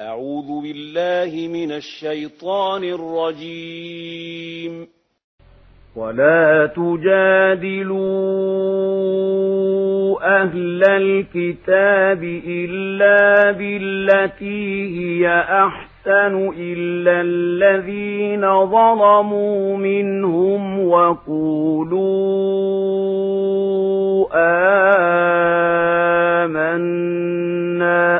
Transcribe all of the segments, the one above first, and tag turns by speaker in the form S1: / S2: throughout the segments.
S1: أعوذ بالله من الشيطان الرجيم ولا تجادلوا أهل الكتاب إلا بالتي هي أحسن إلا الذين ظلموا منهم وقولوا آمنا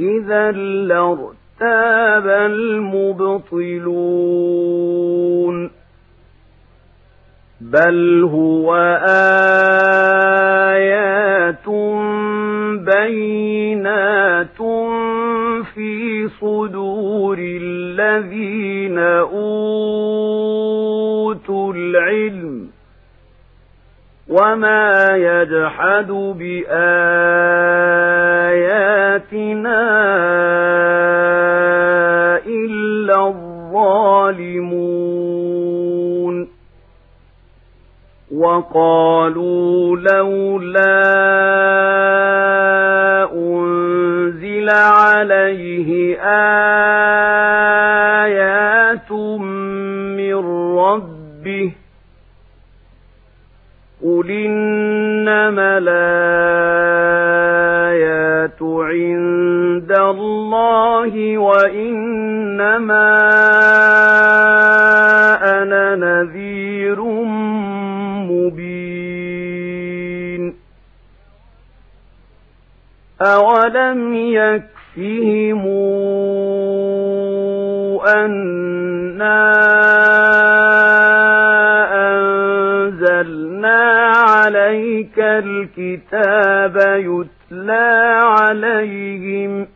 S1: إذا لارتاب المبطلون بل هو آيات بينات في صدور الذين أوتوا العلم وما يجحد بآياتنا إلا الظالمون وقالوا لولا أنزل عليه آيات من رب قل إنما الآيات عند الله وإنما يتلى عليهم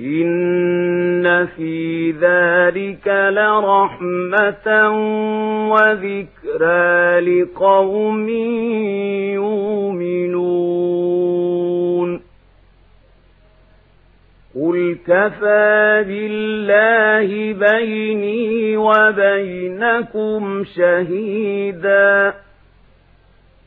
S1: إن في ذلك لرحمة وذكرى لقوم يؤمنون قل كفى بالله بيني وبينكم شهيداً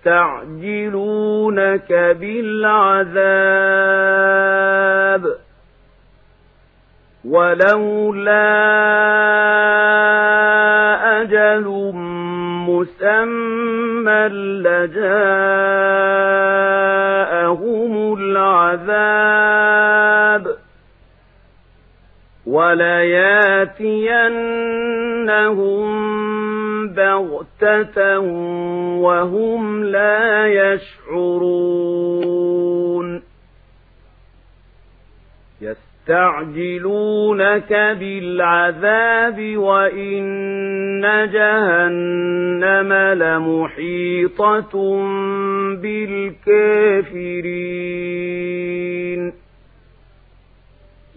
S1: يستعجلونك بالعذاب ولولا أجل مسمى لجاءهم العذاب ولياتينهم بغتة وهم لا يشعرون يستعجلونك بالعذاب وإن جهنم لمحيطة بالكافرين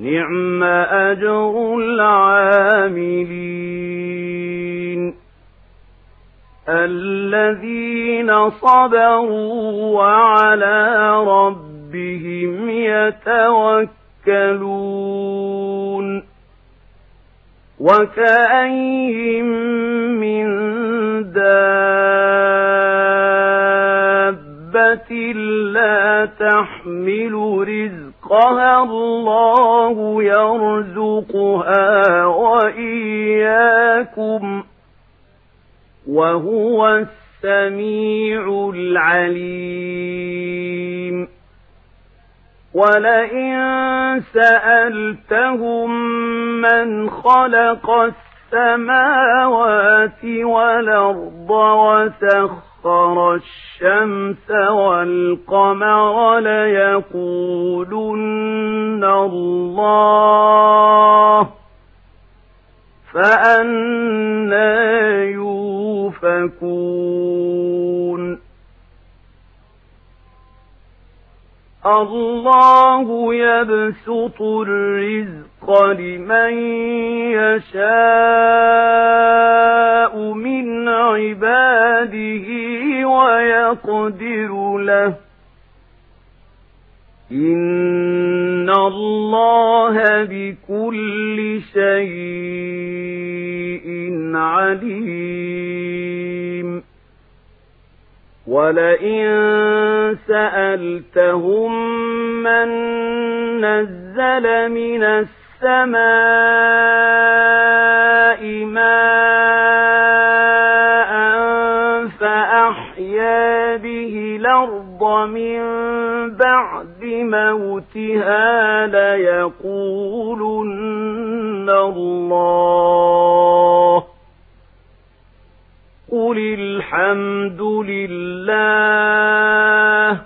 S1: نعم أجر العاملين الذين صبروا وعلى ربهم يتوكلون وكأين من دابة لا تحمل رزقا رزقها الله يرزقها وإياكم وهو السميع العليم ولئن سألتهم من خلق السماء السماوات والأرض وسخر الشمس والقمر ليقولن الله فأنا يوفكون الله يبسط الرزق لمن يشاء من عباده ويقدر له إن الله بكل شيء عليم ولئن سألتهم من نزل من السماء السماء ماء فأحيا به الأرض من بعد موتها ليقولن الله قل الحمد لله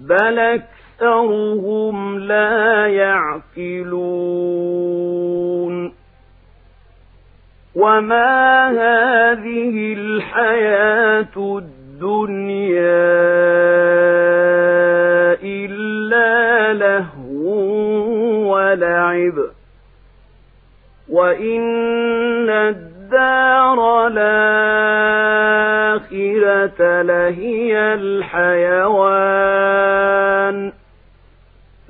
S1: بل أَكْثَرُهُمْ لَا يَعْقِلُونَ وَمَا هَذِهِ الْحَيَاةُ الدُّنْيَا إِلَّا لَهْوٌ وَلَعِبٌ وَإِنَّ الدَّارَ الْآخِرَةَ لَهِيَ الْحَيَوَانُ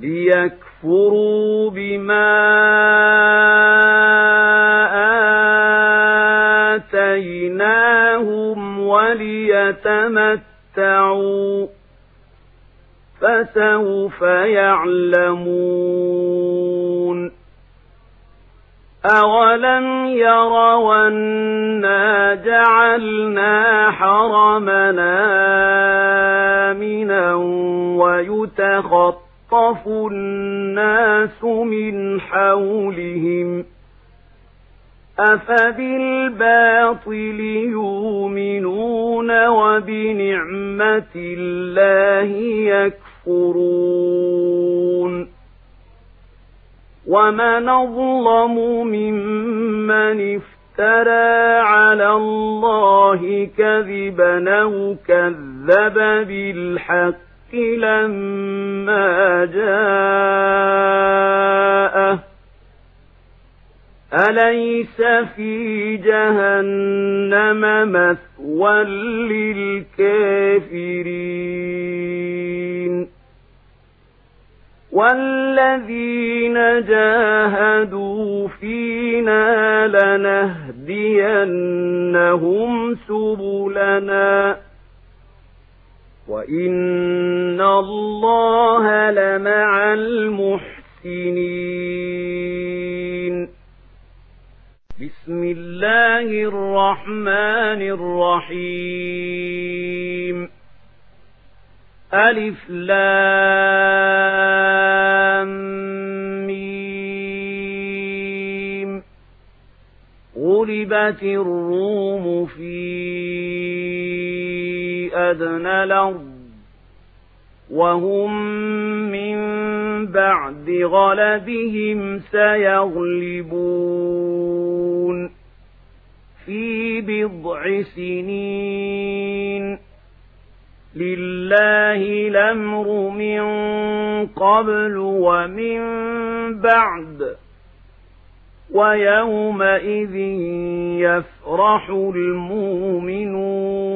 S1: ليكفروا بما آتيناهم وليتمتعوا فسوف يعلمون أولم يروا أنا جعلنا حرمنا آمنا ويتخطى يتلطف الناس من حولهم أفبالباطل يؤمنون وبنعمة الله يكفرون ومن أظلم ممن افترى على الله كذبا او كذب بالحق الحق لما جاءه أليس في جهنم مثوى للكافرين والذين جاهدوا فينا لنهدينهم سبلنا وَإِنَّ اللَّهَ لَمَعَ الْمُحْسِنِينَ بِسْمِ اللَّهِ الرَّحْمَنِ الرَّحِيمِ أَلِف لَام مِيم غُلِبَتِ الرُّومُ فِي أدنى الأرض وهم من بعد غلبهم سيغلبون في بضع سنين لله الأمر من قبل ومن بعد ويومئذ يفرح المؤمنون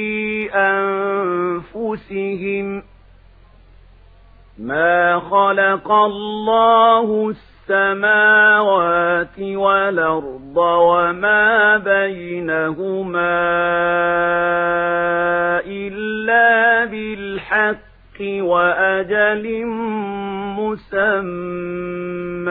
S1: أنفسهم ما خلق الله السماوات والأرض وما بينهما إلا بالحق وأجل مسمى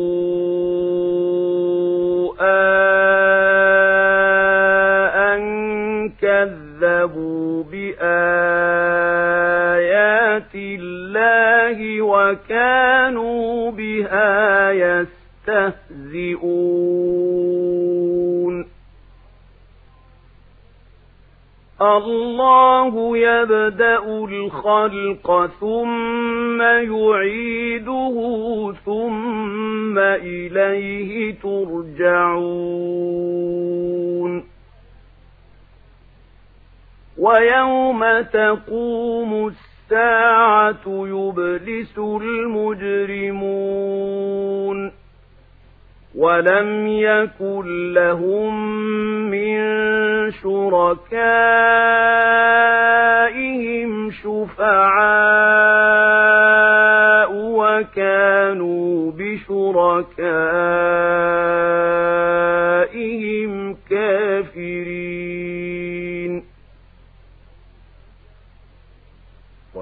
S1: وكانوا بها يستهزئون الله يبدأ الخلق ثم يعيده ثم إليه ترجعون ويوم تقوم الساعة الساعة يبلس المجرمون ولم يكن لهم من شركائهم شفعاء وكانوا بشركائهم كافرين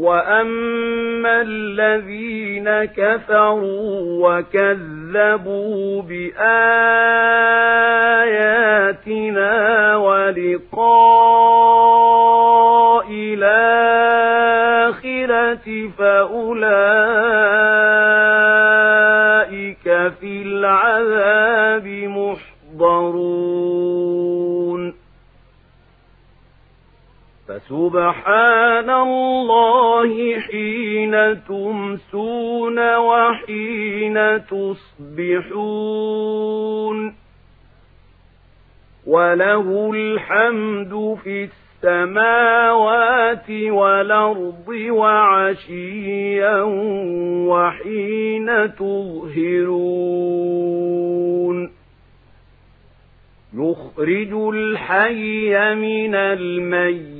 S1: وَأَمَّا الَّذِينَ كَفَرُوا وَكَذَّبُوا بِآيَاتِنَا وَلِقَاءِ الْآخِرَةِ فَأُولَئِكَ فِي الْعَذَابِ مُحْضَرُونَ فسبحان الله حين تمسون وحين تصبحون وله الحمد في السماوات والأرض وعشيا وحين تظهرون يخرج الحي من الميت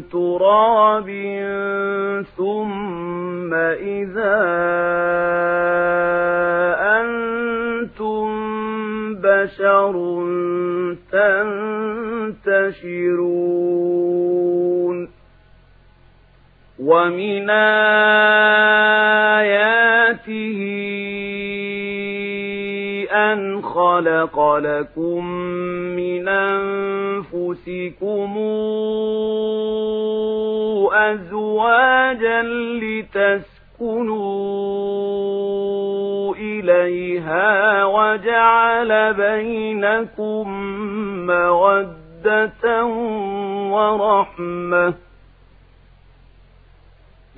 S1: تراب ثم إذا أنتم بشر تنتشرون ومن آياته أن خلق لكم من أنفسكم أنفسكم أزواجا لتسكنوا إليها وجعل بينكم مودة ورحمة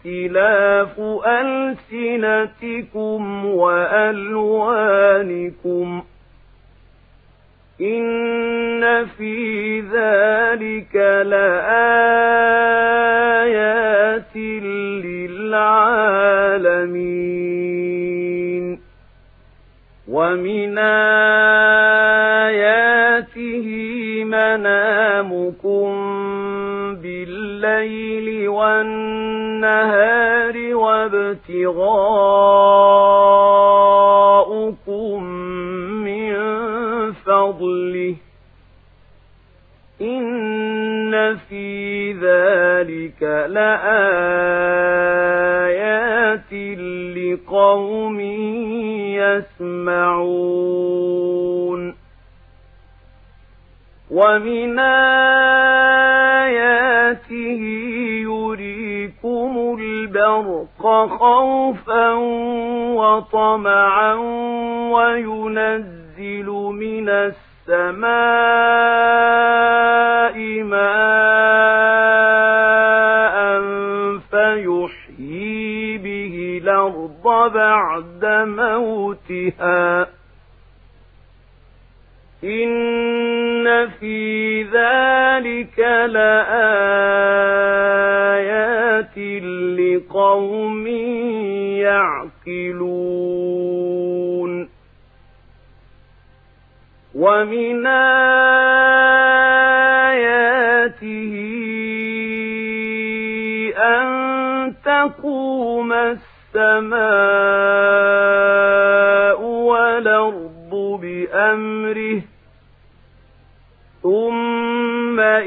S1: اختلاف ألسنتكم وألوانكم إن في ذلك لآيات للعالمين ومن آياته منامكم الليل والنهار وابتغاؤكم من فضله إن في ذلك لآيات لقوم يسمعون ومن آيات الأرض خوفا وطمعا وينزل من السماء ماء فيحيي به الأرض بعد موتها إن في ذلك لآيات لقوم يعقلون ومن آياته أن تقوم السماء والأرض بأمره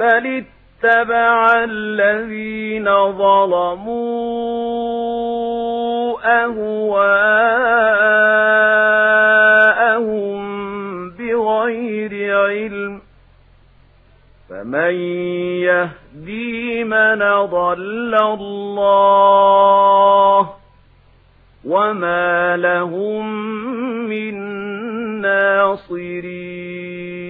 S1: بل اتبع الذين ظلموا أهواءهم بغير علم فمن يهدي من ضل الله وما لهم من ناصرين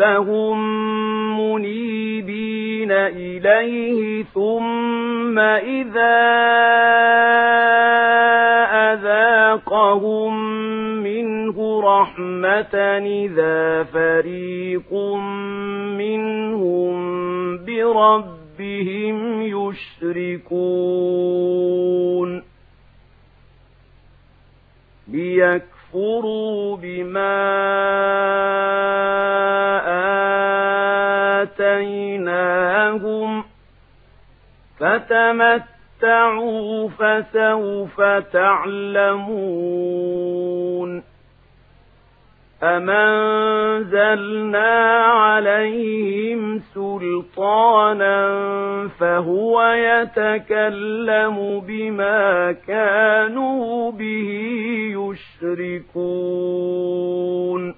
S1: ربهم منيبين إليه ثم إذا أذاقهم منه رحمة إذا فريق منهم بربهم يشركون ليكفرون اكفروا بما آتيناهم فتمتعوا فسوف تعلمون أَمْ أَنزَلْنَا عَلَيْهِمْ سُلْطَانًا فَهُوَ يَتَكَلَّمُ بِمَا كَانُوا بِهِ يُشْرِكُونَ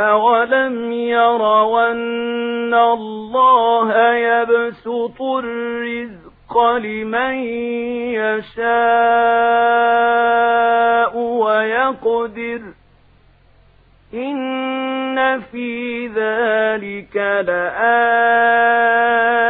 S1: أَوَلَمْ يَرَوْا أَنَّ اللَّهَ يَبْسُطُ الرِّزْقَ لِمَن يَشَاءُ وَيَقْدِرُ إِنَّ فِي ذَلِكَ لَآيَةً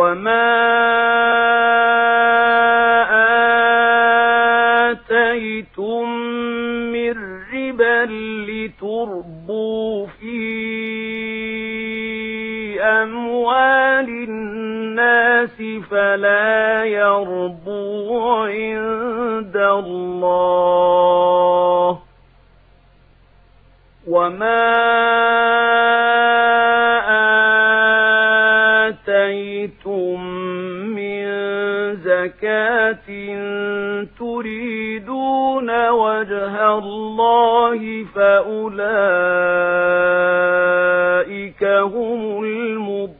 S1: وَمَا آتَيْتُم مِّن رِّبًا لِّتُرْبُوا فِي أَمْوَالِ النَّاسِ فَلَا يَرْبُو عِندَ اللَّهِ وَمَا زَكَاةٍ تُرِيدُونَ وَجْهَ اللَّهِ فَأُولَئِكَ هُمُ المبطلون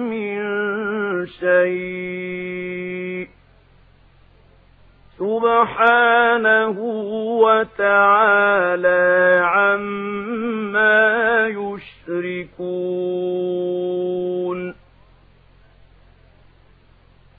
S1: شيء سبحانه وتعالى عما يشركون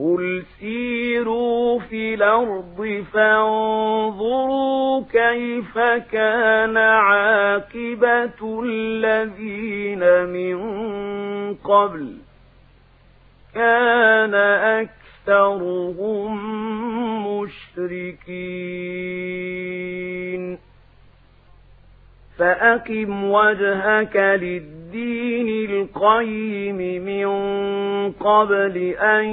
S1: قل سيروا في الأرض فانظروا كيف كان عاقبة الذين من قبل كان أكثرهم مشركين فأقم وجهك للدين القيم من قبل أن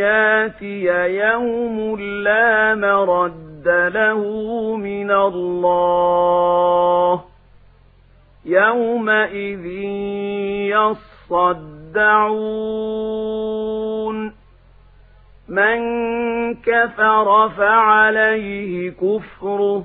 S1: ياتي يوم لا مرد له من الله يومئذ يصدعون من كفر فعليه كفره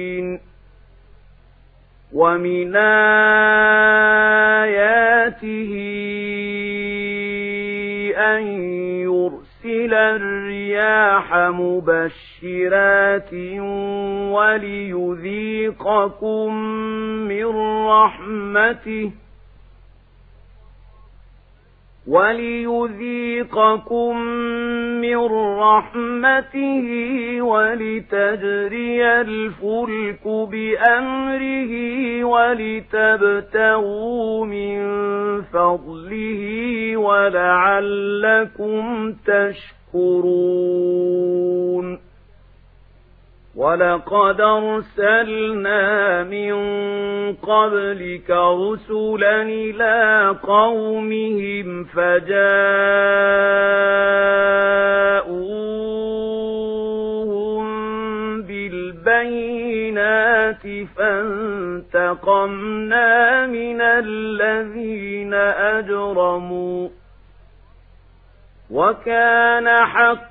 S1: ومن آياته أن يرسل الرياح مبشرات وليذيقكم من رحمته وليذيقكم من رحمته ولتجري الفلك بأمره ولتبتغوا من فضله ولعلكم تشكرون وَلَقَدْ أَرْسَلْنَا مِن قَبْلِكَ رُسُلًا إِلَى قَوْمِهِمْ فَجَاءُوهُم بِالْبَيِّنَاتِ فَانتَقَمْنَا مِنَ الَّذِينَ أَجْرَمُوا وَكَانَ حَقًّا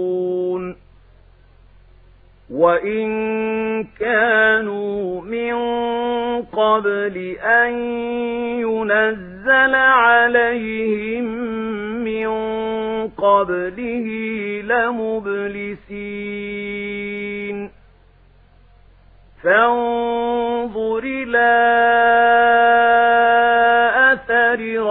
S1: وإن كانوا من قبل أن ينزل عليهم من قبله لمبلسين فانظر إلى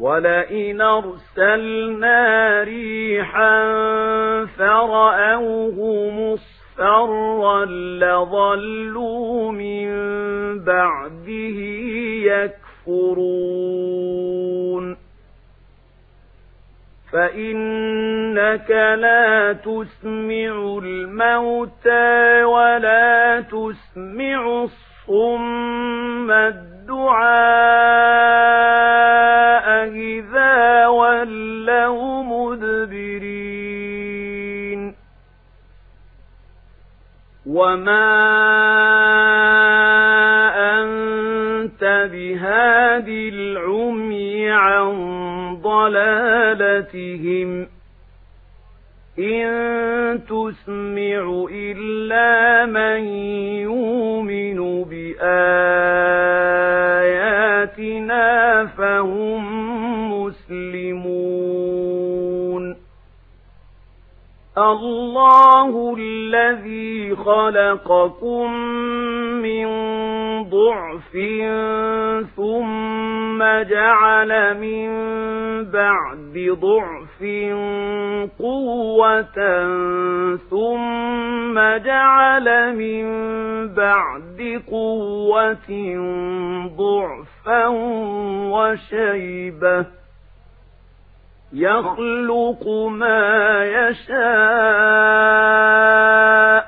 S1: ولئن أرسلنا ريحا فرأوه مصفرا لظلوا من بعده يكفرون فإنك لا تسمع الموتى ولا تسمع الصم الدين الدُّعَاءَ إِذَا وَلَّوْا مُدْبِرِينَ وَمَا أَنْتَ بِهَادِ الْعُمْيِ عَنْ ضَلَالَتِهِمْ ۖ إن تسمع إلا من يؤمن بآياتنا فهم مسلمون الله الذي خلقكم من ضعف ثم جعل من بعد ضعف قوة ثم جعل من بعد قوة ضعفا وشيبة يخلق ما يشاء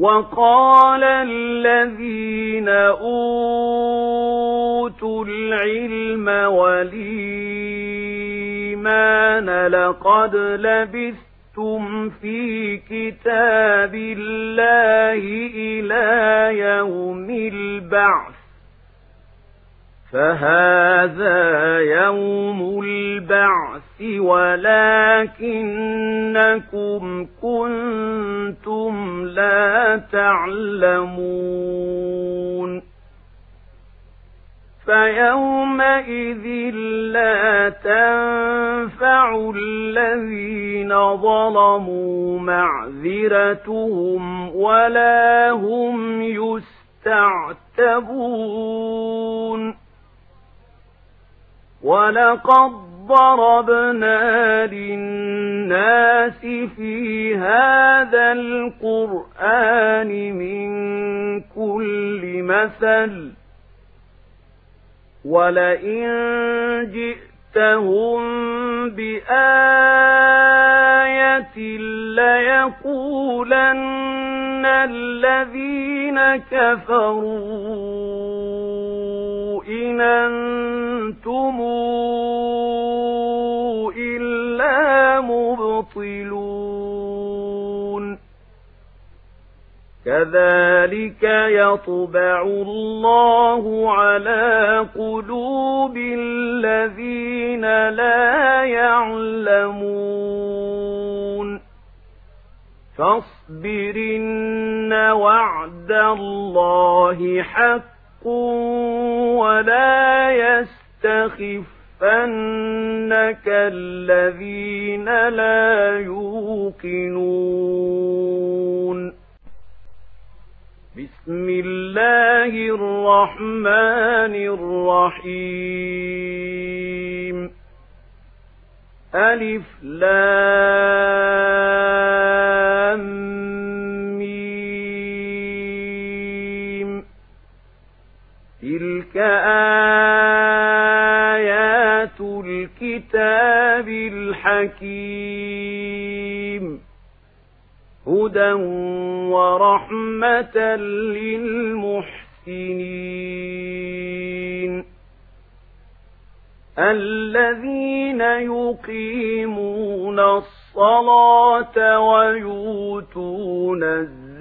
S1: وقال الذين أوتوا العلم والإيمان لقد لبثتم في كتاب الله إلى يوم البعث فهذا يوم البعث ولكنكم كنتم لا تعلمون فيومئذ لا تنفع الذين ظلموا معذرتهم ولا هم يستعتبون ولقد ضربنا للناس في هذا القرآن من كل مثل ولئن جئتهم بآية ليقولن الذين كفروا أنتم إلا مبطلون كذلك يطبع الله على قلوب الذين لا يعلمون فاصبرن وعد الله حق ولا يستخفنك الذين لا يوقنون بسم الله الرحمن الرحيم ألف لام تِلْكَ آيَاتُ الْكِتَابِ الْحَكِيمِ هُدًى وَرَحْمَةً لِلْمُحْسِنِينَ الَّذِينَ يُقِيمُونَ الصَّلَاةَ وَيُؤْتُونَ الزَّكَاةَ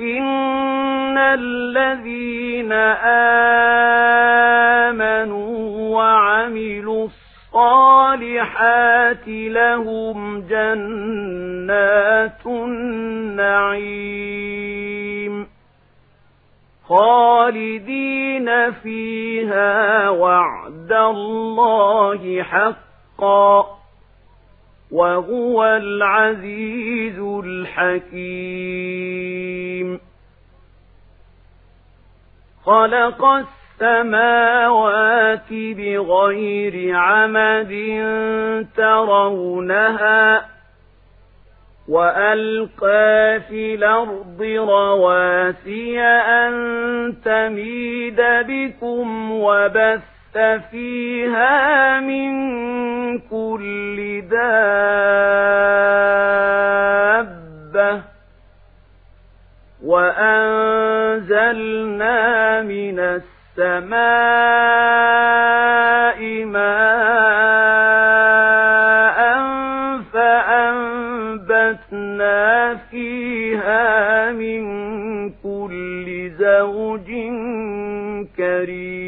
S1: إِنَّ الَّذِينَ آمَنُوا وَعَمِلُوا الصَّالِحَاتِ لَهُمْ جَنَّاتُ النَّعِيمِ خَالِدِينَ فِيهَا وَعْدَ اللَّهِ حَقًّا وهو العزيز الحكيم خلق السماوات بغير عمد ترونها وألقى في الأرض رواسي أن تميد بكم وبث لبثت فيها من كل دابة وأنزلنا من السماء ماء فأنبتنا فيها من كل زوج كريم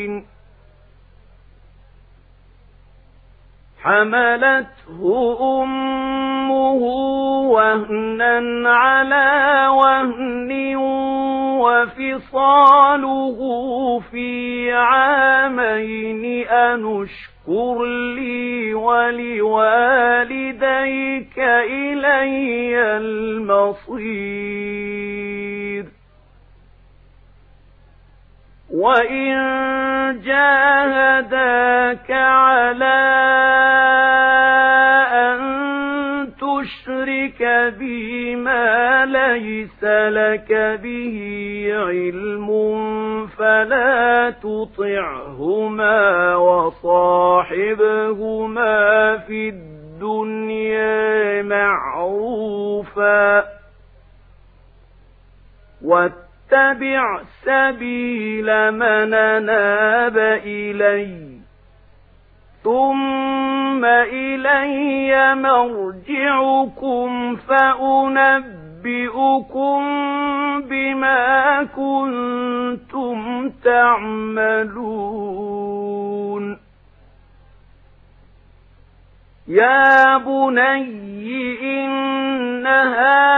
S1: حملته أمه وهنا على وهن وفصاله في عامين أنشكر لي ولوالديك إلي المصير وإن جاهداك على أن تشرك بي ما ليس لك به علم فلا تطعهما وصاحبهما في الدنيا معروفا واتقوا اتبع سبيل من أناب إلي ثم إلي مرجعكم فأنبئكم بما كنتم تعملون يا بني إنها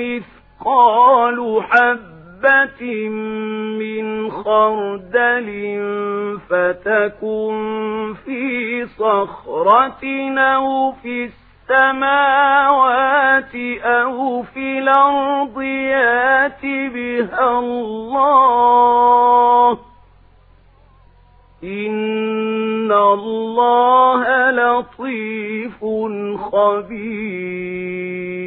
S1: مثقال حبة من خردل فتكن في صخرة أو في السماوات أو في الأرض يات بها الله إن الله لطيف خبير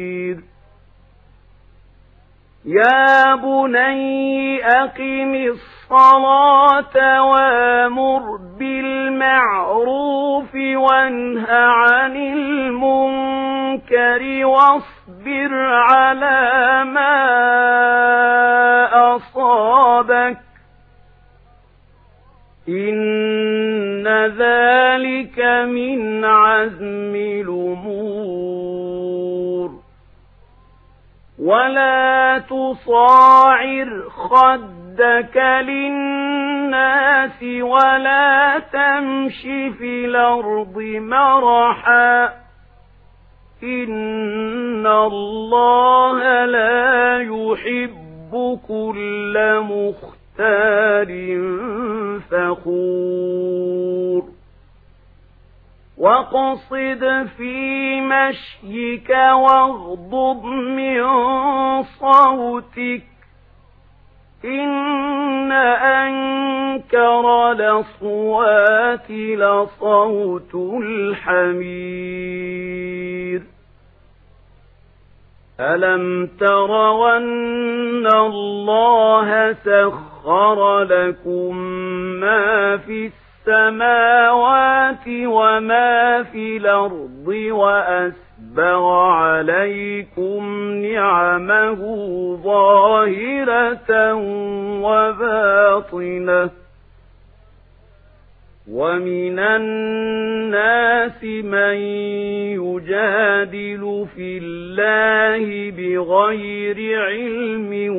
S1: يا بني أقم الصلاة وامر بالمعروف وانه عن المنكر واصبر على ما أصابك إن ذلك من عزم الأمور ولا تصاعر خدك للناس ولا تمش في الأرض مرحا إن الله لا يحب كل مختار فخور واقصد في مشيك واغضض من صوتك إن أنكر الأصوات لصوت الحمير ألم تروا أن الله سخر لكم ما في السماء السماوات وما في الأرض وأسبغ عليكم نعمه ظاهرة وباطنة وَمِنَ النَّاسِ مَن يُجَادِلُ فِي اللَّهِ بِغَيْرِ عِلْمٍ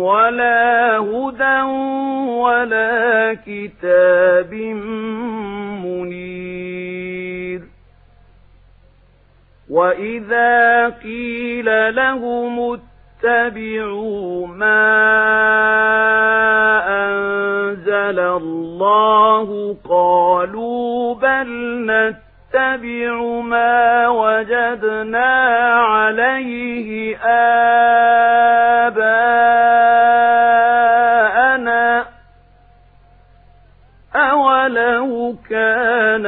S1: وَلَا هُدًى وَلَا كِتَابٍ مُنِيرٍ وَإِذَا قِيلَ لَهُمُ اتبعوا ما أنزل الله قالوا بل نتبع ما وجدنا عليه آباءنا أولو كان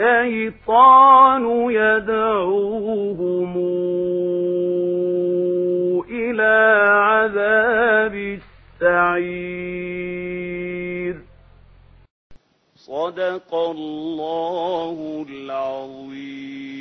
S1: الشيطان يدعوهم بالسعير صدق الله العظيم